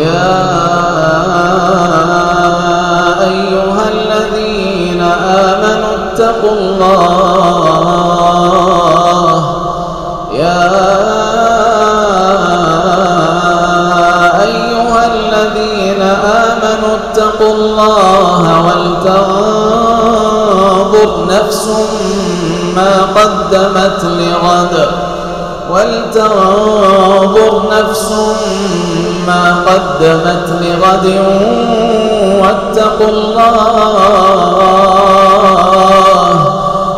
يا أيها الذين آمنوا اتقوا الله يا أيها الذين آمنوا اتقوا الله ولتنظر نفس ما قدمت لغد ولتنظر نفس ما قدمت لغد واتقوا الله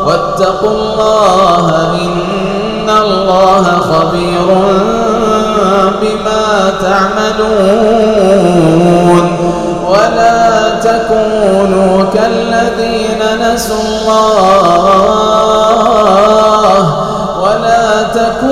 واتقوا الله إن الله خبير بما تعملون. ولا تكونوا كالذين نسوا الله ولا تكونوا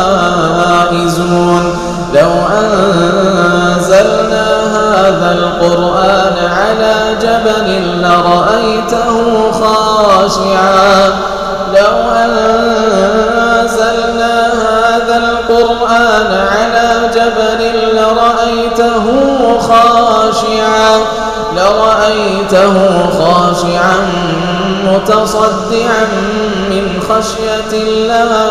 الفائزون. لو أنزلنا هذا القرآن على جبل لرأيته خاشعا. لو أنزلنا هذا القرآن على جبل لرأيته خاشعا. لرأيته خاشعا متصدعا من خشية الله.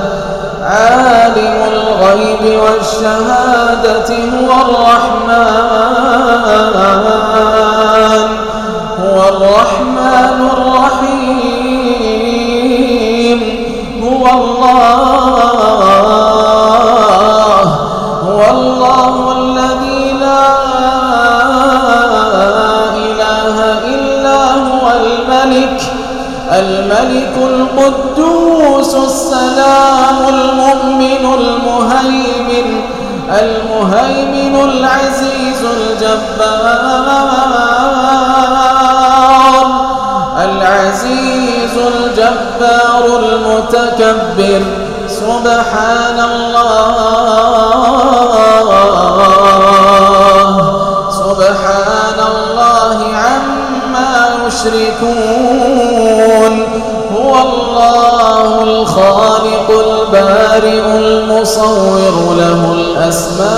عالم الغيب والشهادة هو الرحمن هو الرحمن. القدوس السلام المؤمن المهيمن المهيمن العزيز الجبار العزيز الجبار المتكبر سبحان الله سبحان الله عما يشركون. البارئ المصور له الأسماء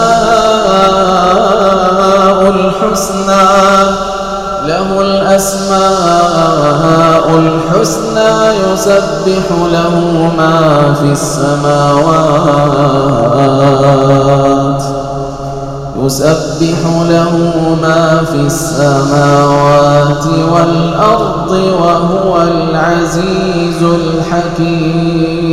الحسنى له الأسماء الحسنى يسبح له ما في السماوات يسبح له ما في السماوات والأرض وهو العزيز الحكيم.